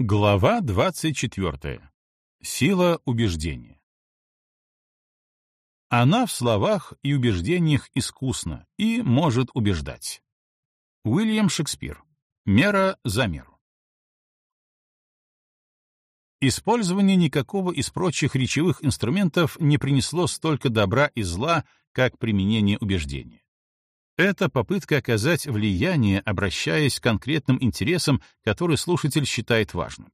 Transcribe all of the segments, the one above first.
Глава 24. Сила убеждения. Она в словах и убеждениях искусна и может убеждать. Уильям Шекспир. Мера за меру. Использование никакого из прочих речевых инструментов не принесло столько добра и зла, как применение убеждения. Это попытка оказать влияние, обращаясь к конкретным интересам, которые слушатель считает важным.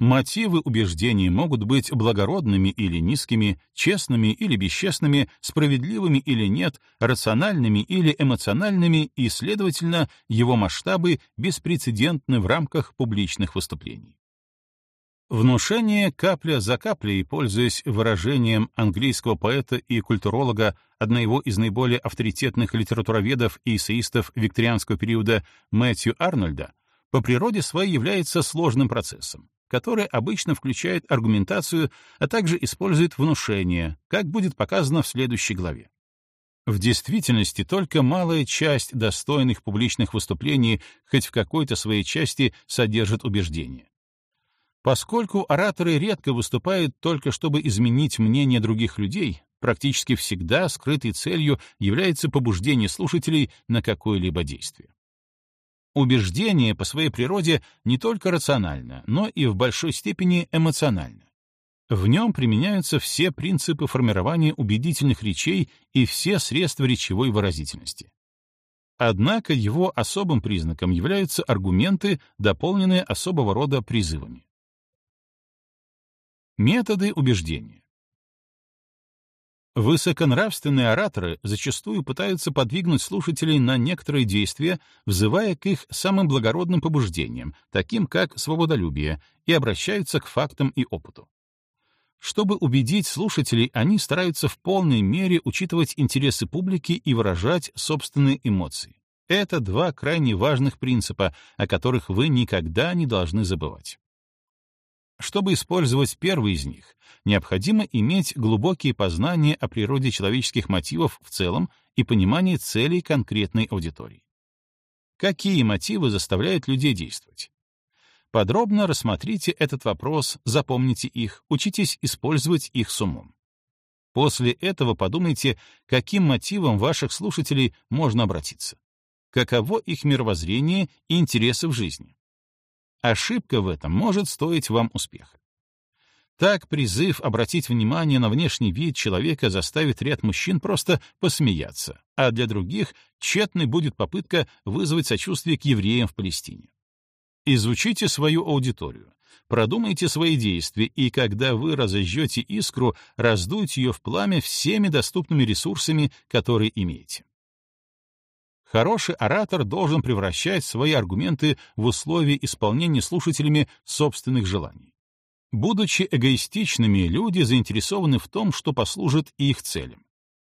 Мотивы убеждений могут быть благородными или низкими, честными или бесчестными, справедливыми или нет, рациональными или эмоциональными, и, следовательно, его масштабы беспрецедентны в рамках публичных выступлений. Внушение капля за каплей, пользуясь выражением английского поэта и культуролога, одного из наиболее авторитетных литературоведов и эссеистов викторианского периода Мэтью Арнольда, по природе своей является сложным процессом, который обычно включает аргументацию, а также использует внушение, как будет показано в следующей главе. В действительности только малая часть достойных публичных выступлений хоть в какой-то своей части содержит убеждения. Поскольку ораторы редко выступают только чтобы изменить мнение других людей, практически всегда скрытой целью является побуждение слушателей на какое-либо действие. Убеждение по своей природе не только рационально, но и в большой степени эмоционально. В нем применяются все принципы формирования убедительных речей и все средства речевой выразительности. Однако его особым признаком являются аргументы, дополненные особого рода призывами. Методы убеждения. Высоконравственные ораторы зачастую пытаются подвигнуть слушателей на некоторые действия, взывая к их самым благородным побуждениям, таким как свободолюбие, и обращаются к фактам и опыту. Чтобы убедить слушателей, они стараются в полной мере учитывать интересы публики и выражать собственные эмоции. Это два крайне важных принципа, о которых вы никогда не должны забывать. Чтобы использовать первый из них, необходимо иметь глубокие познания о природе человеческих мотивов в целом и понимание целей конкретной аудитории. Какие мотивы заставляют людей действовать? Подробно рассмотрите этот вопрос, запомните их, учитесь использовать их с умом. После этого подумайте, каким мотивам ваших слушателей можно обратиться. Каково их мировоззрение и интересы в жизни? Ошибка в этом может стоить вам успеха. Так призыв обратить внимание на внешний вид человека заставит ряд мужчин просто посмеяться, а для других тщетной будет попытка вызвать сочувствие к евреям в Палестине. Изучите свою аудиторию, продумайте свои действия, и когда вы разожжете искру, раздуйте ее в пламя всеми доступными ресурсами, которые имеете. Хороший оратор должен превращать свои аргументы в условия исполнения слушателями собственных желаний. Будучи эгоистичными, люди заинтересованы в том, что послужит их целям.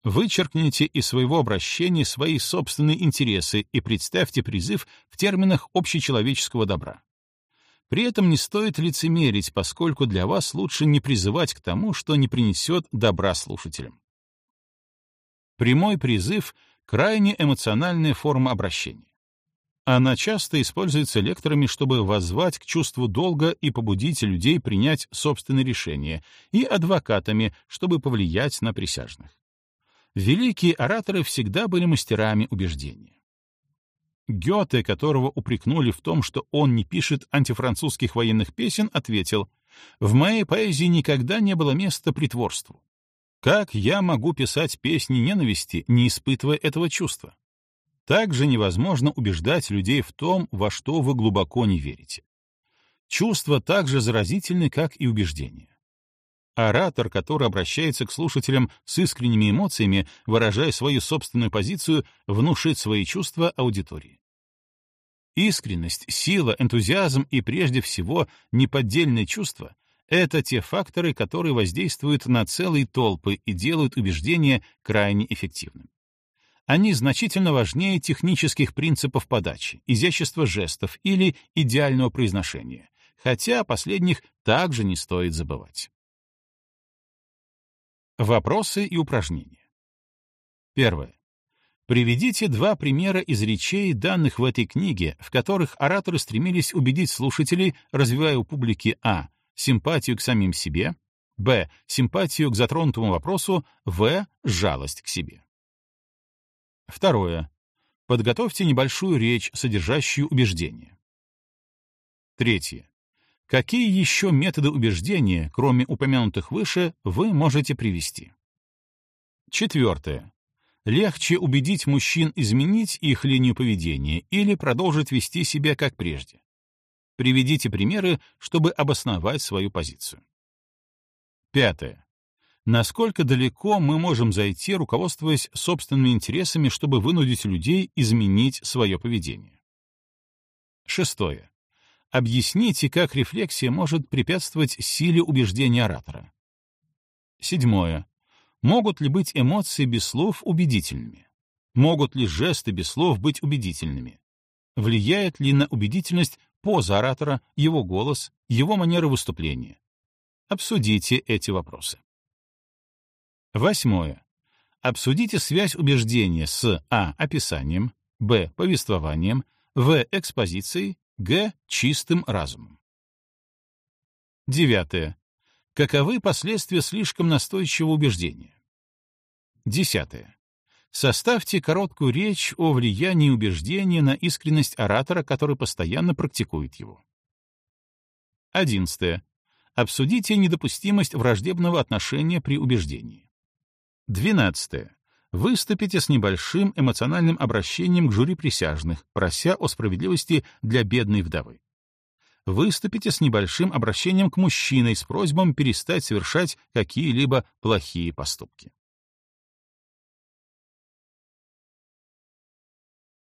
Вычеркните из своего обращения свои собственные интересы и представьте призыв в терминах общечеловеческого добра. При этом не стоит лицемерить, поскольку для вас лучше не призывать к тому, что не принесет добра слушателям. Прямой призыв — крайне эмоциональная форма обращения. Она часто используется лекторами, чтобы воззвать к чувству долга и побудить людей принять собственные решения, и адвокатами, чтобы повлиять на присяжных. Великие ораторы всегда были мастерами убеждения. Гёте, которого упрекнули в том, что он не пишет антифранцузских военных песен, ответил, «В моей поэзии никогда не было места притворству. Как я могу писать песни ненависти, не испытывая этого чувства? Также невозможно убеждать людей в том, во что вы глубоко не верите. Чувства так же заразительны, как и убеждения. Оратор, который обращается к слушателям с искренними эмоциями, выражая свою собственную позицию, внушит свои чувства аудитории. Искренность, сила, энтузиазм и, прежде всего, неподдельное чувство это те факторы, которые воздействуют на целые толпы и делают убеждение крайне эффективным. Они значительно важнее технических принципов подачи, изящества жестов или идеального произношения, хотя о последних также не стоит забывать. Вопросы и упражнения. Первое. Приведите два примера из речей, данных в этой книге, в которых ораторы стремились убедить слушателей, развивая у публики а. Симпатию к самим себе, б. симпатию к затронутому вопросу, в. жалость к себе. Второе. Подготовьте небольшую речь, содержащую убеждение. Третье. Какие еще методы убеждения, кроме упомянутых выше, вы можете привести? Четвертое. Легче убедить мужчин изменить их линию поведения или продолжить вести себя как прежде. Приведите примеры, чтобы обосновать свою позицию. Пятое. Насколько далеко мы можем зайти, руководствуясь собственными интересами, чтобы вынудить людей изменить свое поведение? Шестое. Объясните, как рефлексия может препятствовать силе убеждения оратора. Седьмое. Могут ли быть эмоции без слов убедительными? Могут ли жесты без слов быть убедительными? Влияет ли на убедительность поза оратора, его голос, его манера выступления? Обсудите эти вопросы. Восьмое. Обсудите связь убеждения с а. описанием, б. повествованием, в. экспозицией, г. чистым разумом. Девятое. Каковы последствия слишком настойчивого убеждения? Десятое. Составьте короткую речь о влиянии убеждения на искренность оратора, который постоянно практикует его. Одиннадцатое. Обсудите недопустимость враждебного отношения при убеждении. Двенадцатое. Выступите с небольшим эмоциональным обращением к жюри присяжных, прося о справедливости для бедной вдовы. Выступите с небольшим обращением к мужчине с просьбой перестать совершать какие-либо плохие поступки.